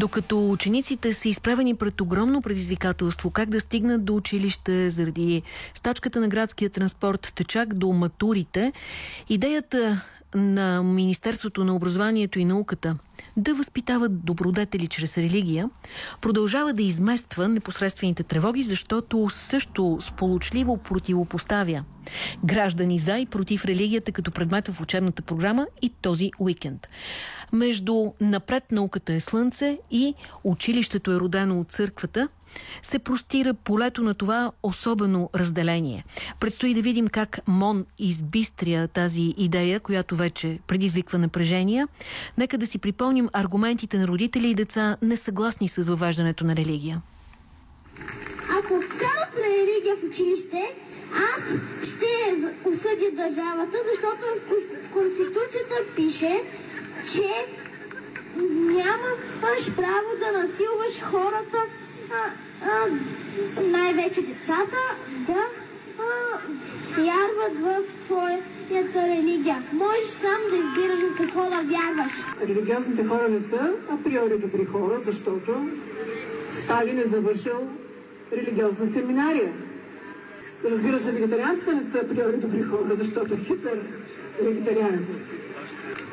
Докато учениците са изправени пред огромно предизвикателство как да стигнат до училище заради стачката на градския транспорт, течак до матурите, идеята на Министерството на образованието и науката да възпитават добродетели чрез религия, продължава да измества непосредствените тревоги, защото също сполучливо противопоставя граждани за и против религията като предмет в учебната програма и този уикенд. Между напред науката е слънце и училището е родено от църквата – се простира полето на това особено разделение. Предстои да видим как МОН избистря тази идея, която вече предизвиква напрежения. Нека да си припомним аргументите на родители и деца несъгласни с въвеждането на религия. Ако вкарат религия в училище, аз ще осъдя държавата, защото в Конституцията пише, че нямаш право да насилваш хората най-вече децата да вярват в твоята религия. Можеш сам да избираш в какво да вярваш. Религиозните хора не са априори добри хора, защото Сталин е завършил религиозна семинария. Разбира се, вегетарианците не са априори добри хора, защото Хитлер е вегетарианец.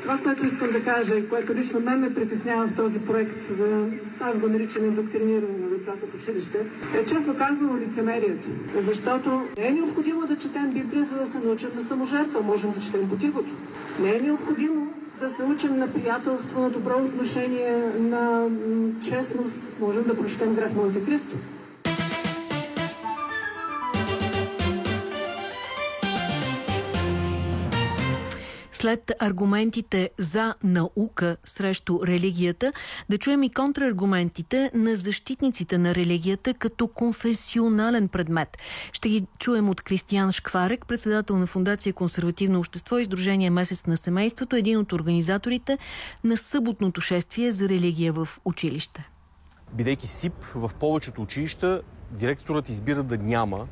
Това, което искам да кажа и което лично мен ме притеснява в този проект, за аз го наричам индоктриниране на децата в училище, е честно казано лицемерието. Защото не е необходимо да четем Библия, за да се научим на саможертва. Можем да четем по тихото. Не е необходимо да се учим на приятелство, на добро отношение, на честност. Можем да прочетем град Монте Кристо. След аргументите за наука срещу религията, да чуем и контраргументите на защитниците на религията като конфесионален предмет. Ще ги чуем от Кристиян Шкварек, председател на Фундация Консервативно общество и Сдружение Месец на семейството, един от организаторите на съботното шествие за религия в училище. Бидейки СИП, в повечето училища директорът избира да няма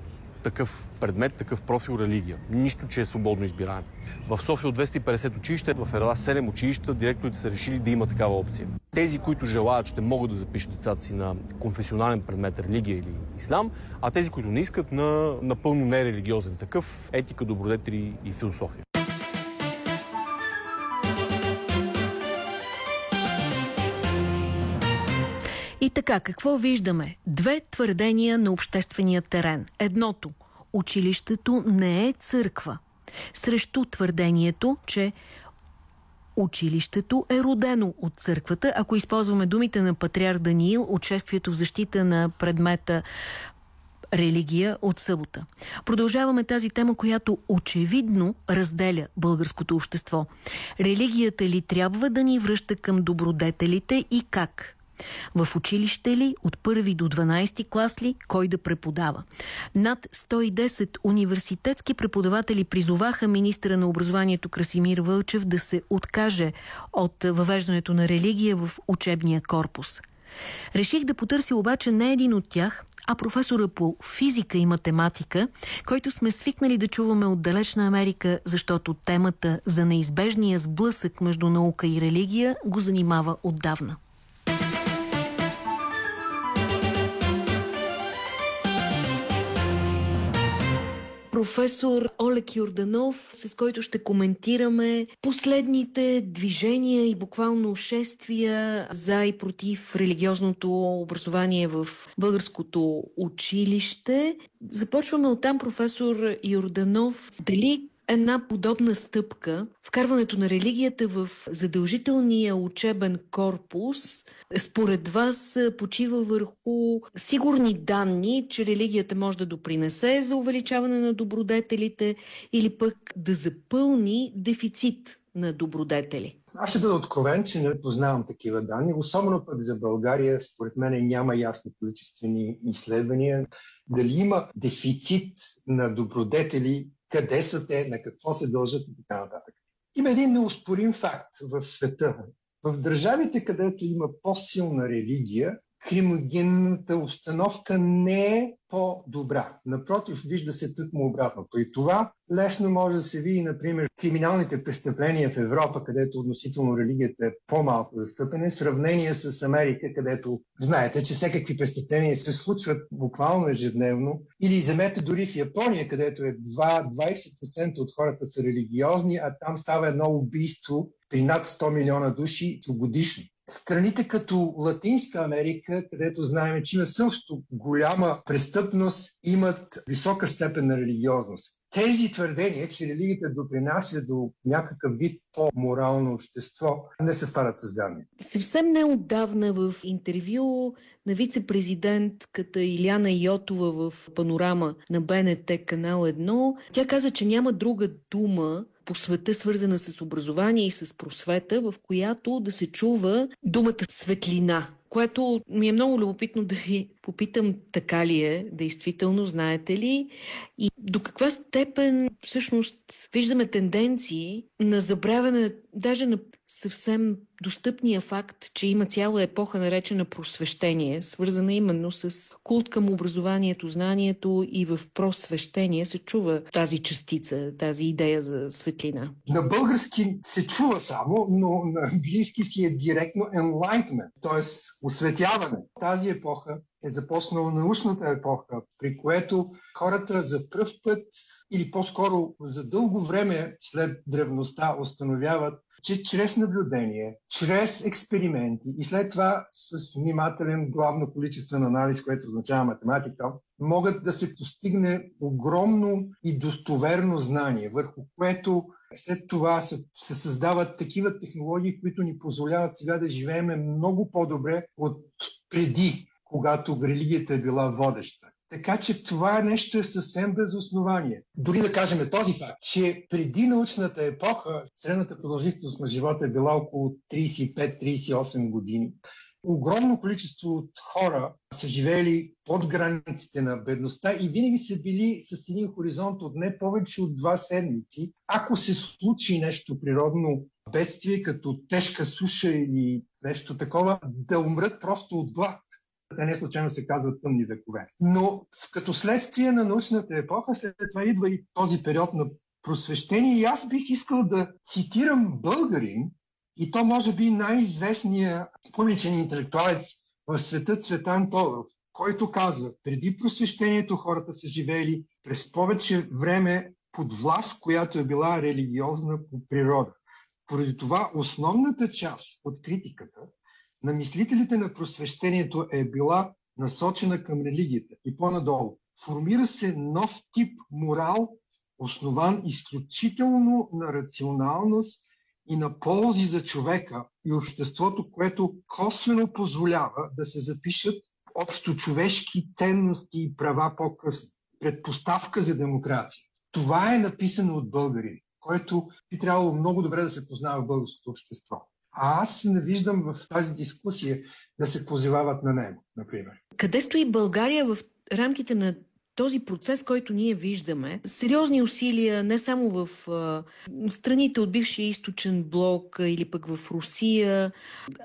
такъв предмет, такъв профил религия. Нищо, че е свободно избираем. В София от 250 училища, в Ерла 7 училища, директорите са решили да има такава опция. Тези, които желаят, ще могат да запишат децата си на конфесионален предмет, религия или ислам, а тези, които не искат, на напълно нерелигиозен такъв, етика, добродетели и философия. И така, какво виждаме? Две твърдения на обществения терен. Едното – училището не е църква. Срещу твърдението, че Училището е родено от църквата. Ако използваме думите на патриар Даниил, учествието в защита на предмета религия от събота. Продължаваме тази тема, която очевидно разделя българското общество. Религията ли трябва да ни връща към добродетелите и как? В училище ли, от първи до 12 клас ли, кой да преподава? Над 110 университетски преподаватели призоваха министра на образованието Красимир Вълчев да се откаже от въвеждането на религия в учебния корпус. Реших да потърся обаче не един от тях, а професора по физика и математика, който сме свикнали да чуваме от далечна Америка, защото темата за неизбежния сблъсък между наука и религия го занимава отдавна. Професор Олег Юрданов, с който ще коментираме последните движения и буквално шествия за и против религиозното образование в българското училище. Започваме от там, професор Юрданов. Дали една подобна стъпка, вкарването на религията в задължителния учебен корпус, според вас почива върху сигурни данни, че религията може да допринесе за увеличаване на добродетелите или пък да запълни дефицит на добродетели? Аз ще бъда откровен, че не познавам такива данни. Особено пък за България, според мен, няма ясни количествени изследвания. Дали има дефицит на добродетели къде са те, на какво се дължат и така нататък. Има един неоспорим факт в света. В държавите, където има по-силна религия, кримогенната обстановка не е по-добра. Напротив, вижда се тъкмо обратното. И това лесно може да се види, например, криминалните престъпления в Европа, където относително религията е по-малко застъпена, в сравнение с Америка, където знаете, че всякакви престъпления се случват буквално ежедневно. Или вземете дори в Япония, където е 2-20% от хората са религиозни, а там става едно убийство при над 100 милиона души годишно. Страните като Латинска Америка, където знаем, че има също голяма престъпност, имат висока степен на религиозност. Тези твърдения, че религията допринася до някакъв вид по-морално общество, не съвпадат с данни. Съвсем неотдавна в интервю на вице-президентката Иляна Йотова в панорама на БНТ канал 1, тя каза, че няма друга дума, по света, свързана с образование и с просвета, в която да се чува думата светлина което ми е много любопитно да ви попитам така ли е, действително, знаете ли, и до каква степен всъщност виждаме тенденции на забравяне, даже на съвсем достъпния факт, че има цяла епоха наречена просвещение, свързана именно с култ към образованието, знанието и в просвещение се чува тази частица, тази идея за светлина. На български се чува само, но на английски си е директно enlightenment, т.е. осветяване. Тази епоха е започнала научната епоха, при което хората за пръв път или по-скоро за дълго време след древността установяват, че чрез наблюдение, чрез експерименти и след това с внимателен главно количествен анализ, което означава математика, могат да се постигне огромно и достоверно знание, върху което след това се, се създават такива технологии, които ни позволяват сега да живеем много по-добре от преди, когато религията е била водеща. Така че това нещо е съвсем без основание. Дори да кажем този факт, че преди научната епоха средната продължителност на живота е била около 35-38 години. Огромно количество от хора са живеели под границите на бедността и винаги са били с един хоризонт от не повече от два седмици. Ако се случи нещо природно бедствие, като тежка суша или нещо такова, да умрат просто от глад. Те не случайно се казват тъмни векове. Но като следствие на научната епоха, след това идва и този период на просвещение и аз бих искал да цитирам българин, и то може би най-известният публичен интелектуалец в света Цветан Тодоров, който казва, преди просвещението хората са живели през повече време под власт, която е била религиозна по природа. Поради това основната част от критиката на мислителите на просвещението е била насочена към религията и по-надолу. Формира се нов тип морал, основан изключително на рационалност и на ползи за човека и обществото, което косвено позволява да се запишат общо човешки ценности и права по-късно. Предпоставка за демокрация. Това е написано от българи, който би трябвало много добре да се познава в българското общество. А аз не виждам в тази дискусия да се позивават на него, например. Къде стои България в рамките на този процес, който ние виждаме, сериозни усилия не само в а, страните от бившия източен блок или пък в Русия,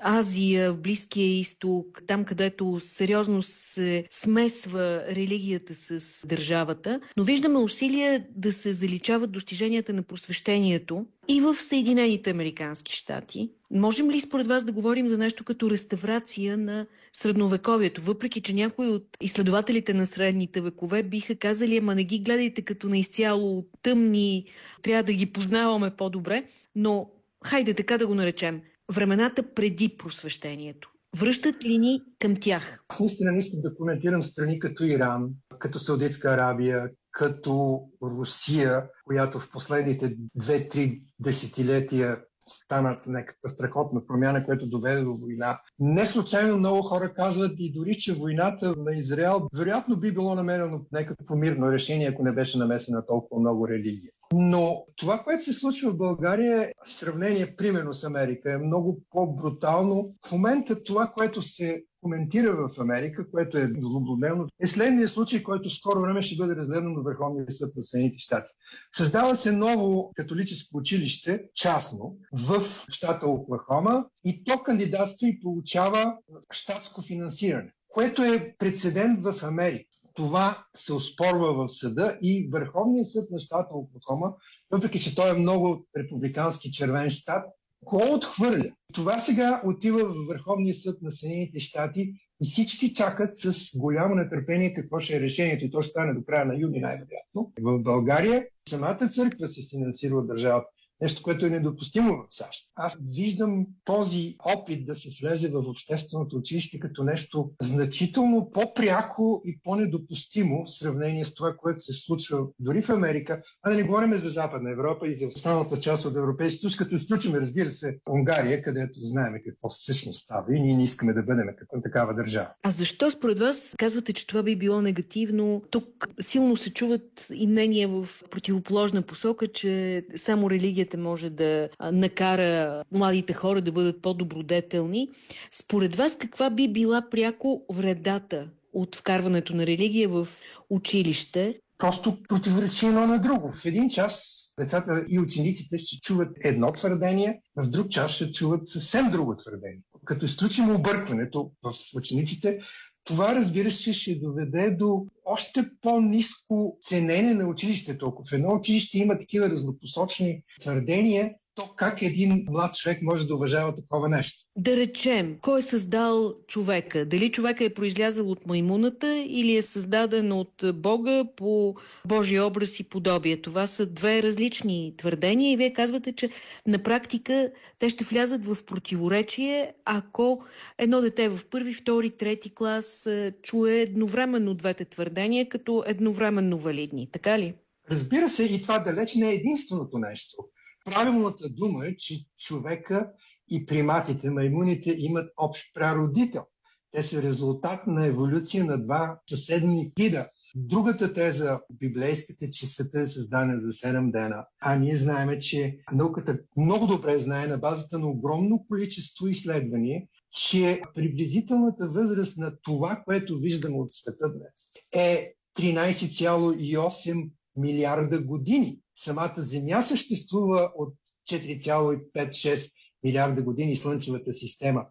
Азия, в Близкия изток, там където сериозно се смесва религията с държавата, но виждаме усилия да се заличават достиженията на просвещението и в Съединените Американски щати. Можем ли според вас да говорим за нещо като реставрация на средновековието, въпреки че някои от изследователите на средните векове биха казали, ама не ги гледайте като на изцяло тъмни, трябва да ги познаваме по-добре, но хайде така да го наречем, времената преди просвещението. Връщат ли ни към тях? Аз наистина не искам да коментирам страни като Иран, като Саудитска Арабия, като Русия, която в последните две-три десетилетия станат някаква страхотна промяна, която доведе до война. Не случайно много хора казват и дори, че войната на Израел вероятно би било намерено някакво мирно решение, ако не беше намесена толкова много религия. Но това, което се случва в България, в сравнение примерно с Америка, е много по-брутално. В момента това, което се коментира в Америка, което е злободневно, е следния случай, който в скоро време ще бъде разгледан до Върховния съд на Съединените щати. Създава се ново католическо училище, частно, в щата Оклахома и то кандидатства и получава щатско финансиране. което е прецедент в Америка. Това се оспорва в съда и Върховният съд на щата Оклахома, въпреки че той е много републикански червен щат, го отхвърля. Това сега отива в Върховния съд на Съединените щати и всички чакат с голямо нетърпение какво ще е решението и то ще стане до края на юни най-вероятно. В България самата църква се финансира от държавата. Нещо, което е недопустимо в САЩ. Аз виждам този опит да се влезе в общественото училище като нещо значително по-пряко и по-недопустимо в сравнение с това, което се случва дори в Америка, а да не говорим за Западна Европа и за останалата част от Европейския съюз, като изключим, разбира се, Унгария, където знаем какво всъщност става и ние не искаме да бъдем като такава държава. А защо според вас казвате, че това би било негативно? Тук силно се чуват и мнения в противоположна посока, че само религията религията може да накара младите хора да бъдат по-добродетелни. Според вас каква би била пряко вредата от вкарването на религия в училище? Просто противоречи едно на друго. В един час децата и учениците ще чуват едно твърдение, в друг час ще чуват съвсем друго твърдение. Като изключим объркването в учениците, това, разбира се, ще доведе до още по-низко ценене на училището. Ако в едно училище има такива разнопосочни твърдения, то как един млад човек може да уважава такова нещо? Да речем, кой е създал човека? Дали човека е произлязал от маймуната или е създаден от Бога по Божия образ и подобие? Това са две различни твърдения и вие казвате, че на практика те ще влязат в противоречие, ако едно дете в първи, втори, трети клас е, чуе едновременно двете твърдения като едновременно валидни. Така ли? Разбира се, и това далеч не е единственото нещо. Правилната дума е, че човека и приматите, маймуните, имат общ прародител. Те са резултат на еволюция на два съседни вида. Другата теза, библейската, че света е създаден за 7 дена, а ние знаем, че науката много добре знае на базата на огромно количество изследвания, че приблизителната възраст на това, което виждаме от света днес, е 13,8 милиарда години. Самата Земя съществува от 4,5-6 милиарда години Слънчевата система.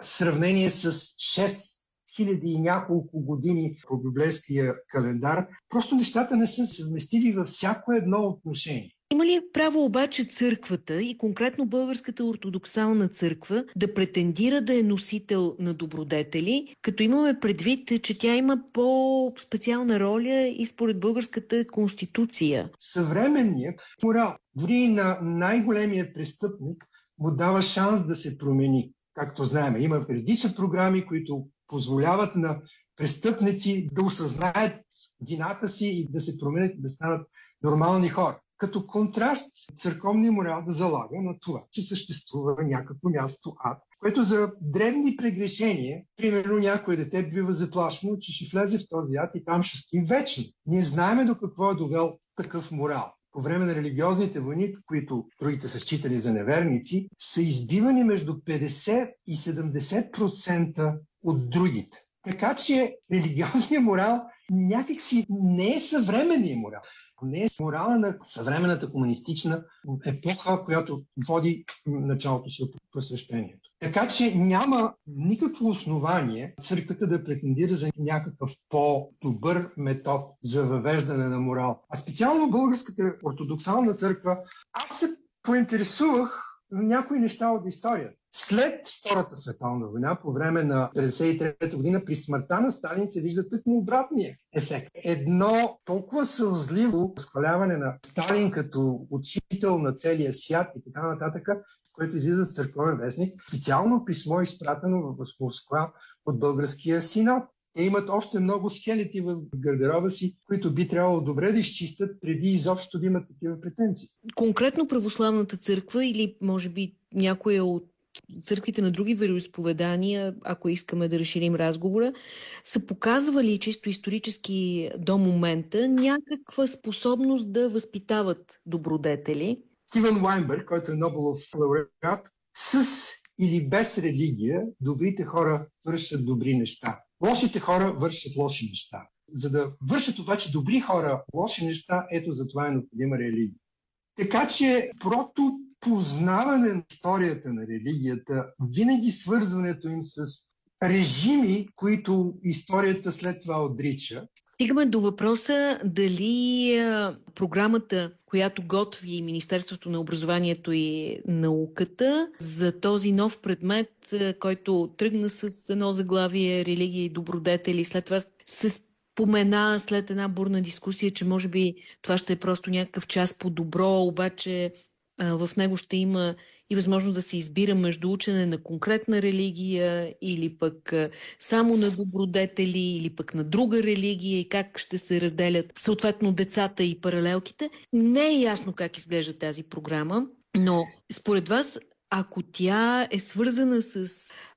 В сравнение с 6 хиляди и няколко години по библейския календар, просто нещата не са съвместили във всяко едно отношение. Има ли право обаче църквата и конкретно българската ортодоксална църква да претендира да е носител на добродетели, като имаме предвид, че тя има по-специална роля и според българската конституция? Съвременният морал, дори на най-големия престъпник, му дава шанс да се промени. Както знаем, има предишни програми, които позволяват на престъпници да осъзнаят вината си и да се променят, да станат нормални хора. Като контраст, църковния морал да залага на това, че съществува някакво място ад, което за древни прегрешения, примерно някое дете бива заплашено, че ще влезе в този ад и там ще стои вечно. Ние знаеме до какво е довел такъв морал по време на религиозните войни, които другите са считали за неверници, са избивани между 50 и 70% от другите. Така че религиозният морал някакси не е съвременният морал не е морала на съвременната комунистична епоха, която води началото си от просвещението. Така че няма никакво основание църквата да претендира за някакъв по-добър метод за въвеждане на морал. А специално българската ортодоксална църква, аз се поинтересувах някои неща от историята. След Втората световна война, по време на 1953 година, при смъртта на Сталин се вижда тъкмо обратния ефект. Едно толкова сълзливо възхваляване на Сталин като учител на целия свят и така нататък, което излиза в църковен вестник, специално писмо изпратено в Москва от българския синод. Те имат още много скелети в гардероба си, които би трябвало добре да изчистят преди изобщо да имат такива претенции. Конкретно православната църква или може би някоя от църквите на други вероисповедания, ако искаме да разширим разговора, са показвали чисто исторически до момента някаква способност да възпитават добродетели. Стивен Вайнберг, който е Нобелов лауреат, с или без религия, добрите хора вършат добри неща. Лошите хора вършат лоши неща. За да вършат обаче добри хора лоши неща, ето за това е необходима религия. Така че прото познаване на историята на религията, винаги свързването им с режими, които историята след това отрича. Стигаме до въпроса дали програмата, която готви Министерството на образованието и науката за този нов предмет, който тръгна с едно заглавие религия и добродетели, след това се спомена след една бурна дискусия, че може би това ще е просто някакъв час по добро, обаче в него ще има и възможност да се избира между учене на конкретна религия или пък само на добродетели или пък на друга религия и как ще се разделят съответно децата и паралелките. Не е ясно как изглежда тази програма, но според вас ако тя е свързана с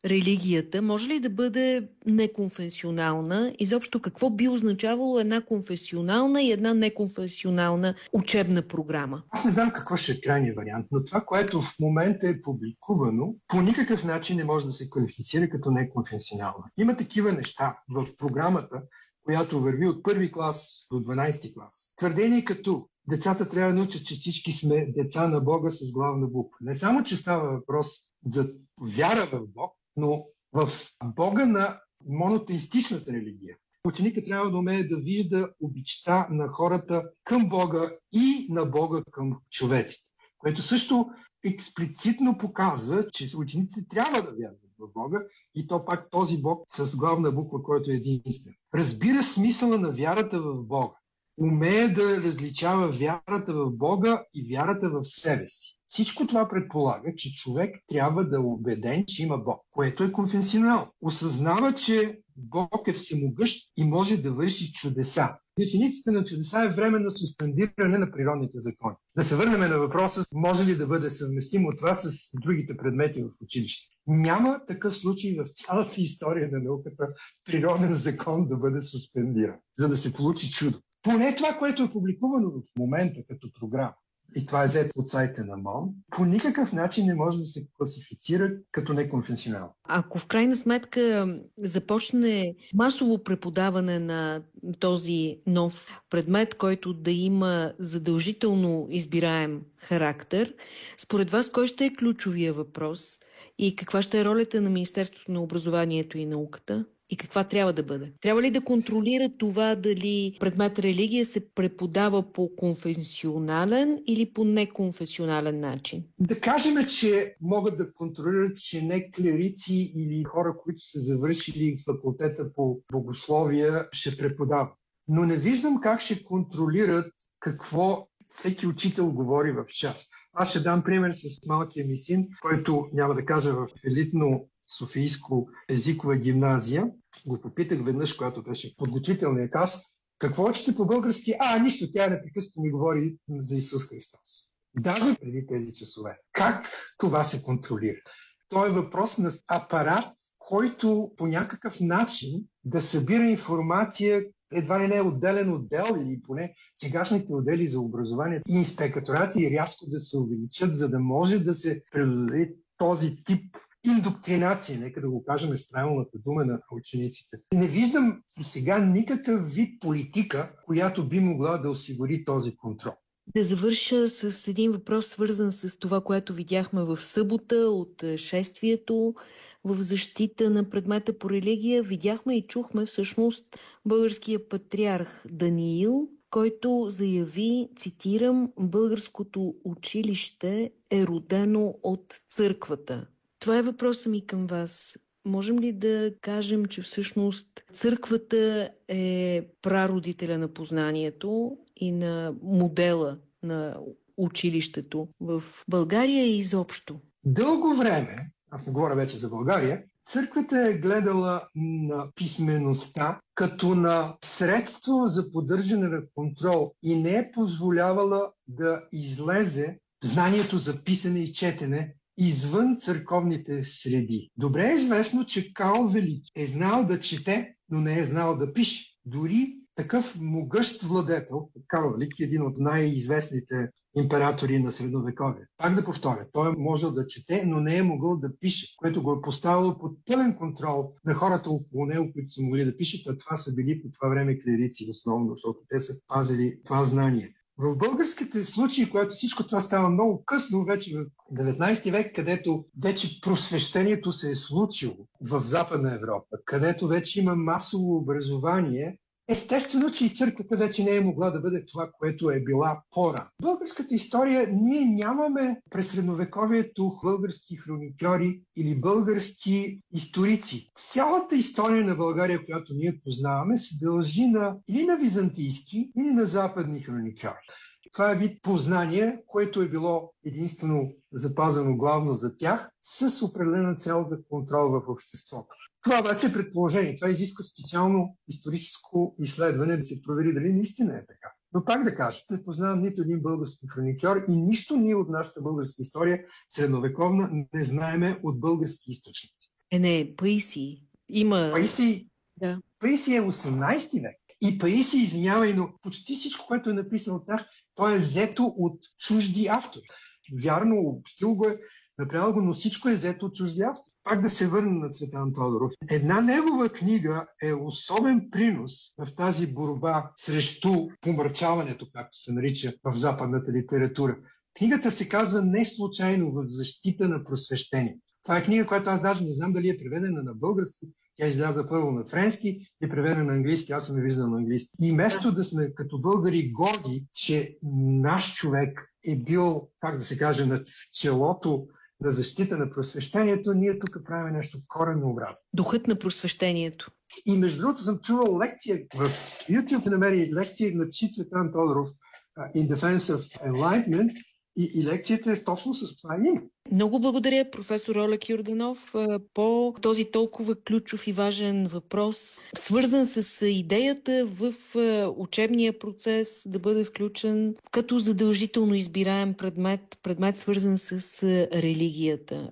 религията, може ли да бъде неконфесионална? Изобщо какво би означавало една конфесионална и една неконфесионална учебна програма? Аз не знам какво ще е крайният вариант, но това, което в момента е публикувано, по никакъв начин не може да се квалифицира като неконфесионална. Има такива неща в програмата, която върви от първи клас до 12 клас. Твърдение като децата трябва да научат, че всички сме деца на Бога с главна буква. Не само, че става въпрос за вяра в Бог, но в Бога на монотеистичната религия. Ученика трябва да умее да вижда обичта на хората към Бога и на Бога към човеците, което също експлицитно показва, че учениците трябва да вярват в Бога и то пак този Бог с главна буква, който е единствен. Разбира смисъла на вярата в Бога умее да различава вярата в Бога и вярата в себе си. Всичко това предполага, че човек трябва да е убеден, че има Бог, което е конфесионал. Осъзнава, че Бог е всемогъщ и може да върши чудеса. Дефиницията на чудеса е време на суспендиране на природните закони. Да се върнем на въпроса, може ли да бъде съвместимо това с другите предмети в училище. Няма такъв случай в цялата история на науката природен закон да бъде суспендиран, за да се получи чудо. Поне това, което е публикувано в момента като програма, и това е взето от сайта на МОН, по никакъв начин не може да се класифицира като неконфесионално. Ако в крайна сметка започне масово преподаване на този нов предмет, който да има задължително избираем характер, според вас кой ще е ключовия въпрос и каква ще е ролята на Министерството на образованието и науката? И каква трябва да бъде? Трябва ли да контролира това дали предмет религия се преподава по конфесионален или по неконфесионален начин? Да кажем, че могат да контролират, че не клерици или хора, които са завършили факултета по богословия, ще преподават. Но не виждам как ще контролират какво всеки учител говори в час. Аз ще дам пример с малкия ми син, който няма да кажа в елитно Софийско езикова гимназия. Го попитах веднъж, когато беше подготвителния клас, какво учите по български? А, нищо, тя непрекъснато ми говори за Исус Христос. Даже преди тези часове. Как това се контролира? То е въпрос на апарат, който по някакъв начин да събира информация, едва ли не е отделен отдел или поне сегашните отдели за образование и инспекторати рязко да се увеличат, за да може да се преодолее този тип индоктринация, нека да го кажем с правилната дума на учениците. Не виждам и сега никакъв вид политика, която би могла да осигури този контрол. Да завърша с един въпрос, свързан с това, което видяхме в събота от шествието в защита на предмета по религия. Видяхме и чухме всъщност българския патриарх Даниил, който заяви, цитирам, българското училище е родено от църквата. Това е въпросът ми към вас. Можем ли да кажем, че всъщност църквата е прародителя на познанието и на модела на училището в България и изобщо? Дълго време, аз не говоря вече за България, църквата е гледала на писмеността като на средство за поддържане на контрол и не е позволявала да излезе знанието за писане и четене извън църковните среди. Добре е известно, че Као Велики е знал да чете, но не е знал да пише. Дори такъв могъщ владетел, Карл Велики, един от най-известните императори на средновековие. Пак да повторя, той е можел да чете, но не е могъл да пише, което го е поставило под пълен контрол на хората около него, които са могли да пишат, а това са били по това време клерици основно, защото те са пазили това знание. В българските случаи, когато всичко това става много късно, вече в 19 век, където вече просвещението се е случило в Западна Европа, където вече има масово образование, Естествено, че и църквата вече не е могла да бъде това, което е била пора. В българската история ние нямаме през средновековието български хроникьори или български историци. Цялата история на България, която ние познаваме, се дължи на или на византийски, или на западни хроникьори. Това е вид познание, което е било единствено запазено главно за тях, с определена цел за контрол в обществото. Това обаче е предположение. Това изисква специално историческо изследване да се провери дали наистина е така. Но пак да кажа, не познавам нито един български хроникьор и нищо ние от нашата българска история, средновековна, не знаеме от български източници. Е, не, Паиси. Има... Паиси, да. Паиси е 18 век. И Паиси, извинявай, но почти всичко, което е написано от тях, то е взето от чужди автори. Вярно, общил го е, направил го, но всичко е взето от чужди автори. Пак да се върна на Цветан Тодоров. Една негова книга е особен принос в тази борба срещу помърчаването, както се нарича в западната литература. Книгата се казва не случайно в защита на просвещението. Това е книга, която аз даже не знам дали е преведена на български. Тя изляза първо на френски и е преведена на английски. Аз съм я виждал на английски. И вместо да сме като българи горди, че наш човек е бил, как да се каже, над челото на защита на просвещението, ние тук правим нещо коренно обратно. Духът на просвещението. И между другото съм чувал лекция в YouTube, намери лекция на Чи Цветан Тодоров In Defense of Enlightenment и, и лекцията е точно с това име. Много благодаря, професор Олег Юрданов, по този толкова ключов и важен въпрос, свързан с идеята в учебния процес да бъде включен като задължително избираем предмет, предмет свързан с религията.